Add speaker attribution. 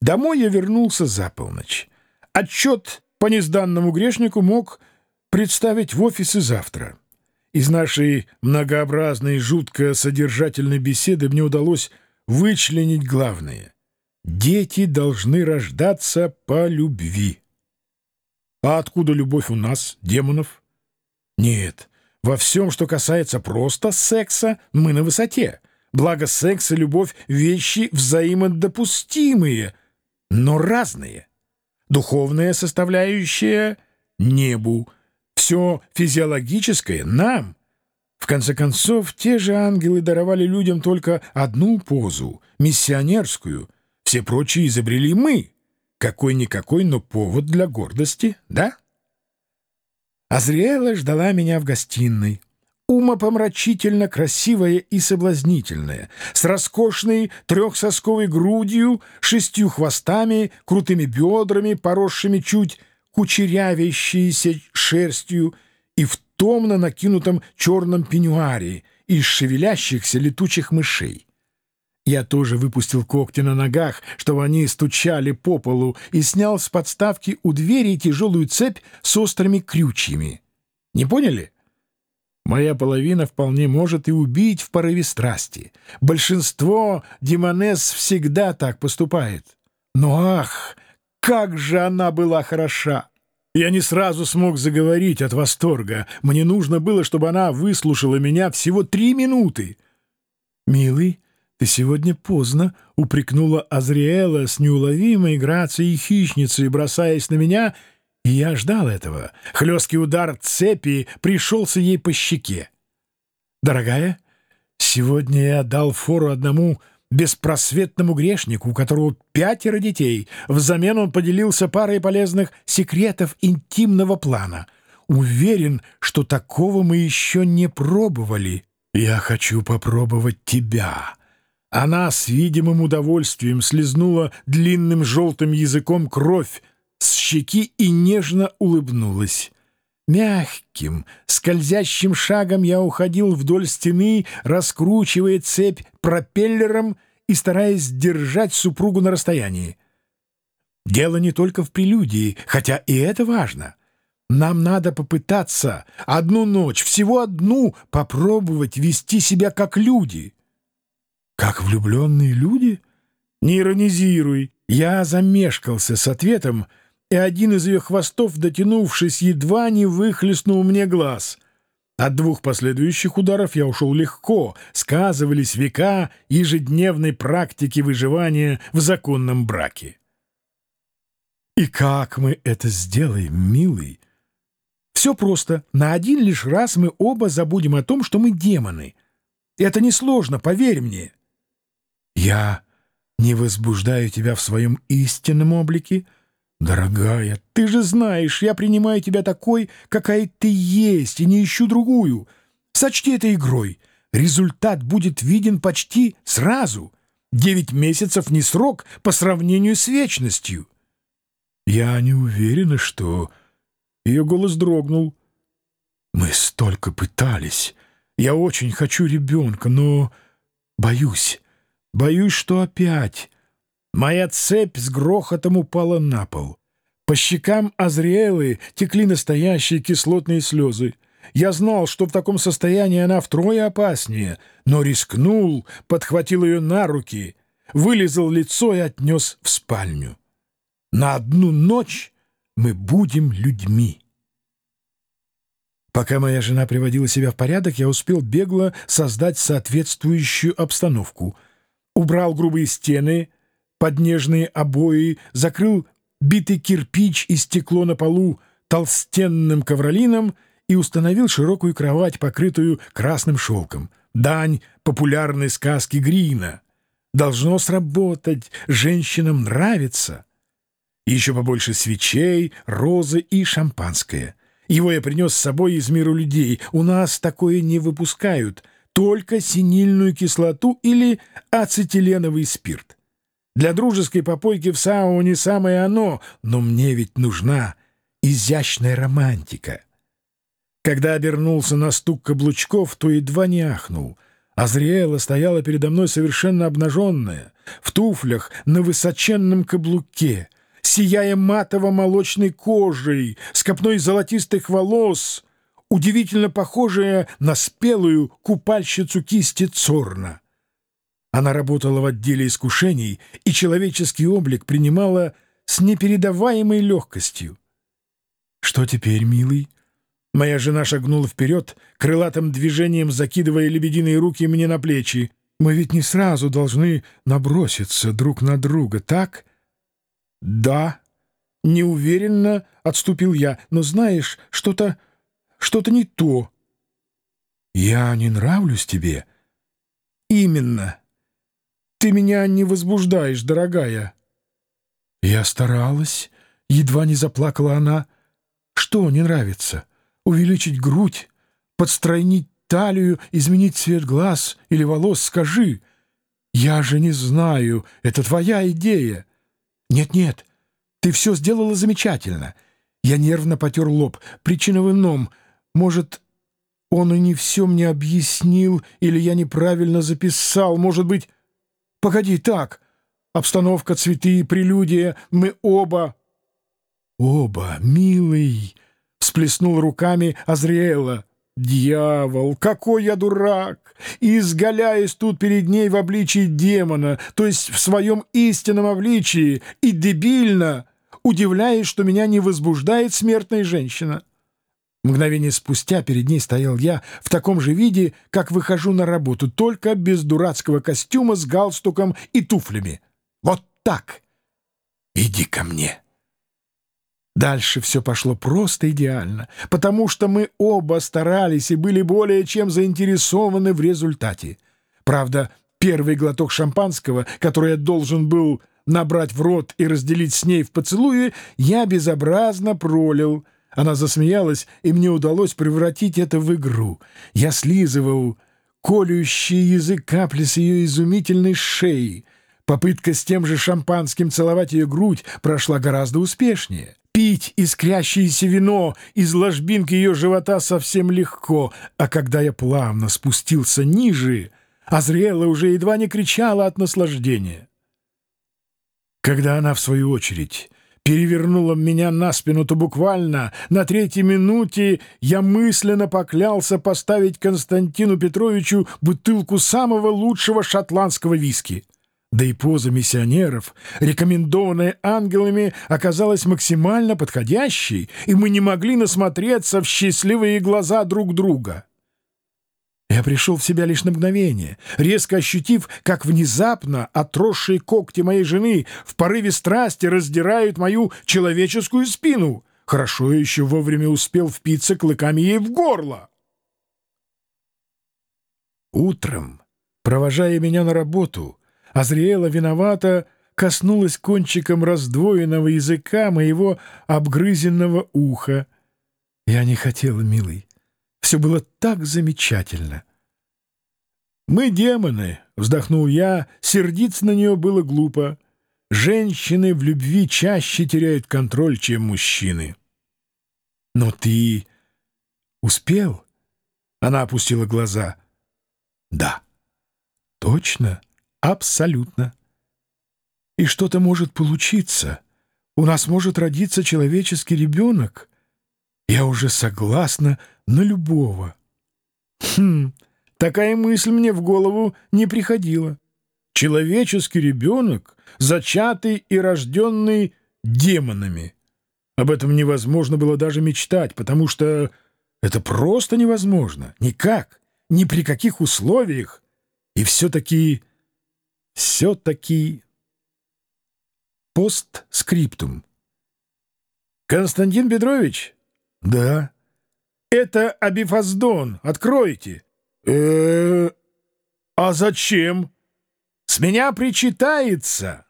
Speaker 1: Домой я вернулся за полночь. Отчет по незданному грешнику мог представить в офисе завтра. Из нашей многообразной, жутко содержательной беседы мне удалось вычленить главное. Дети должны рождаться по любви. А откуда любовь у нас, демонов? Нет, во всем, что касается просто секса, мы на высоте. Благо секс и любовь — вещи взаимодопустимые, но разные. Духовная составляющая — небу, все физиологическое — нам. В конце концов, те же ангелы даровали людям только одну позу — миссионерскую. Все прочие изобрели мы. Какой-никакой, но повод для гордости, да? Азриэла ждала меня в гостиной. Умопомрачительно красивая и соблазнительная, с роскошной трехсосковой грудью, шестью хвостами, крутыми бедрами, поросшими чуть кучерявящейся шерстью и в томно накинутом черном пеньюаре из шевелящихся летучих мышей. Я тоже выпустил когти на ногах, чтобы они стучали по полу, и снял с подставки у двери тяжелую цепь с острыми крючьями. Не поняли? Моя половина вполне может и убить в порыве страсти. Большинство демонесс всегда так поступает. Но ах, как же она была хороша! Я не сразу смог заговорить от восторга. Мне нужно было, чтобы она выслушала меня всего три минуты. «Милый, ты сегодня поздно», — упрекнула Азриэла с неуловимой грацией хищницы, бросаясь на меня, я ждал этого. Хлесткий удар цепи пришелся ей по щеке. «Дорогая, сегодня я дал фору одному беспросветному грешнику, у которого пятеро детей. Взамен он поделился парой полезных секретов интимного плана. Уверен, что такого мы еще не пробовали. Я хочу попробовать тебя». Она с видимым удовольствием слезнула длинным желтым языком кровь с щеки и нежно улыбнулась. Мягким, скользящим шагом я уходил вдоль стены, раскручивая цепь пропеллером и стараясь держать супругу на расстоянии. Дело не только в прелюдии, хотя и это важно. Нам надо попытаться одну ночь, всего одну, попробовать вести себя как люди — как влюбленные люди? Не иронизируй. Я замешкался с ответом, и один из ее хвостов, дотянувшись, едва не выхлестнул мне глаз. От двух последующих ударов я ушел легко, сказывались века ежедневной практики выживания в законном браке. И как мы это сделаем, милый? Все просто. На один лишь раз мы оба забудем о том, что мы демоны. Это несложно, поверь мне. Я не возбуждаю тебя в своем истинном облике? Дорогая, ты же знаешь, я принимаю тебя такой, какая ты есть, и не ищу другую. Сочти это игрой. Результат будет виден почти сразу. Девять месяцев не срок по сравнению с вечностью. Я не уверена, что... Ее голос дрогнул. Мы столько пытались. Я очень хочу ребенка, но боюсь... Боюсь, что опять. Моя цепь с грохотом упала на пол. По щекам Азриэлы текли настоящие кислотные слезы. Я знал, что в таком состоянии она втрое опаснее, но рискнул, подхватил ее на руки, вылезал лицо и отнес в спальню. На одну ночь мы будем людьми. Пока моя жена приводила себя в порядок, я успел бегло создать соответствующую обстановку — убрал грубые стены, поднежные обои, закрыл битый кирпич и стекло на полу толстенным ковролином и установил широкую кровать, покрытую красным шелком. Дань популярной сказки Грина. Должно сработать, женщинам нравится. Еще побольше свечей, розы и шампанское. Его я принес с собой из мира людей. У нас такое не выпускают — только синильную кислоту или ацетиленовый спирт. Для дружеской попойки в сауне самое оно, но мне ведь нужна изящная романтика. Когда обернулся на стук каблучков, то едва не ахнул. Азриэла стояла передо мной совершенно обнаженная, в туфлях на высоченном каблуке, сияя матово-молочной кожей, с копной золотистых волос, удивительно похожая на спелую купальщицу кисти Цорна. Она работала в отделе искушений, и человеческий облик принимала с непередаваемой легкостью. «Что теперь, милый?» Моя жена шагнула вперед, крылатым движением закидывая лебединые руки мне на плечи. «Мы ведь не сразу должны наброситься друг на друга, так?» «Да». Неуверенно отступил я. «Но знаешь, что-то... что-то не то». «Я не нравлюсь тебе?» «Именно. Ты меня не возбуждаешь, дорогая». Я старалась. Едва не заплакала она. «Что не нравится?» увеличить грудь, подстройнить талию, изменить цвет глаз или волос, скажи. Я же не знаю, это твоя идея. Нет-нет, ты все сделала замечательно. Я нервно потер лоб. Причина в ином. Может, он и не все мне объяснил, или я неправильно записал. Может быть... Погоди, так. Обстановка, цветы, прелюдия. Мы оба... Оба, милый всплеснул руками Азриэла. «Дьявол! Какой я дурак!» Изгаляясь тут перед ней в обличии демона, то есть в своем истинном обличии, и дебильно, удивляясь, что меня не возбуждает смертная женщина. Мгновение спустя перед ней стоял я в таком же виде, как выхожу на работу, только без дурацкого костюма с галстуком и туфлями. Вот так! Иди ко мне!» Дальше все пошло просто идеально, потому что мы оба старались и были более чем заинтересованы в результате. Правда, первый глоток шампанского, который я должен был набрать в рот и разделить с ней в поцелуе, я безобразно пролил. Она засмеялась, и мне удалось превратить это в игру. Я слизывал колющий язык капли с ее изумительной шеи. Попытка с тем же шампанским целовать ее грудь прошла гораздо успешнее. Пить искрящееся вино из ложбинки ее живота совсем легко, а когда я плавно спустился ниже, Азриэла уже едва не кричала от наслаждения. Когда она, в свою очередь, перевернула меня на спину, то буквально на третьей минуте я мысленно поклялся поставить Константину Петровичу бутылку самого лучшего шотландского виски — да и поза миссионеров, рекомендованная ангелами, оказалась максимально подходящей, и мы не могли насмотреться в счастливые глаза друг друга. Я пришел в себя лишь на мгновение, резко ощутив, как внезапно отросшие когти моей жены в порыве страсти раздирают мою человеческую спину. Хорошо еще вовремя успел впиться клыками ей в горло. Утром, провожая меня на работу, Азриэла виновата коснулась кончиком раздвоенного языка моего обгрызенного уха. Я не хотела, милый. Все было так замечательно. «Мы демоны», — вздохнул я, сердиться на нее было глупо. «Женщины в любви чаще теряют контроль, чем мужчины». «Но ты успел?» Она опустила глаза. «Да». «Точно?» Абсолютно. И что-то может получиться. У нас может родиться человеческий ребенок. Я уже согласна на любого. Хм, такая мысль мне в голову не приходила. Человеческий ребенок, зачатый и рожденный демонами. Об этом невозможно было даже мечтать, потому что это просто невозможно. Никак, ни при каких условиях. И все-таки все-таки постскриптум. Константин Петрович? Да. Это Абифаздон. Откройте. Э, -э а зачем? С меня причитается.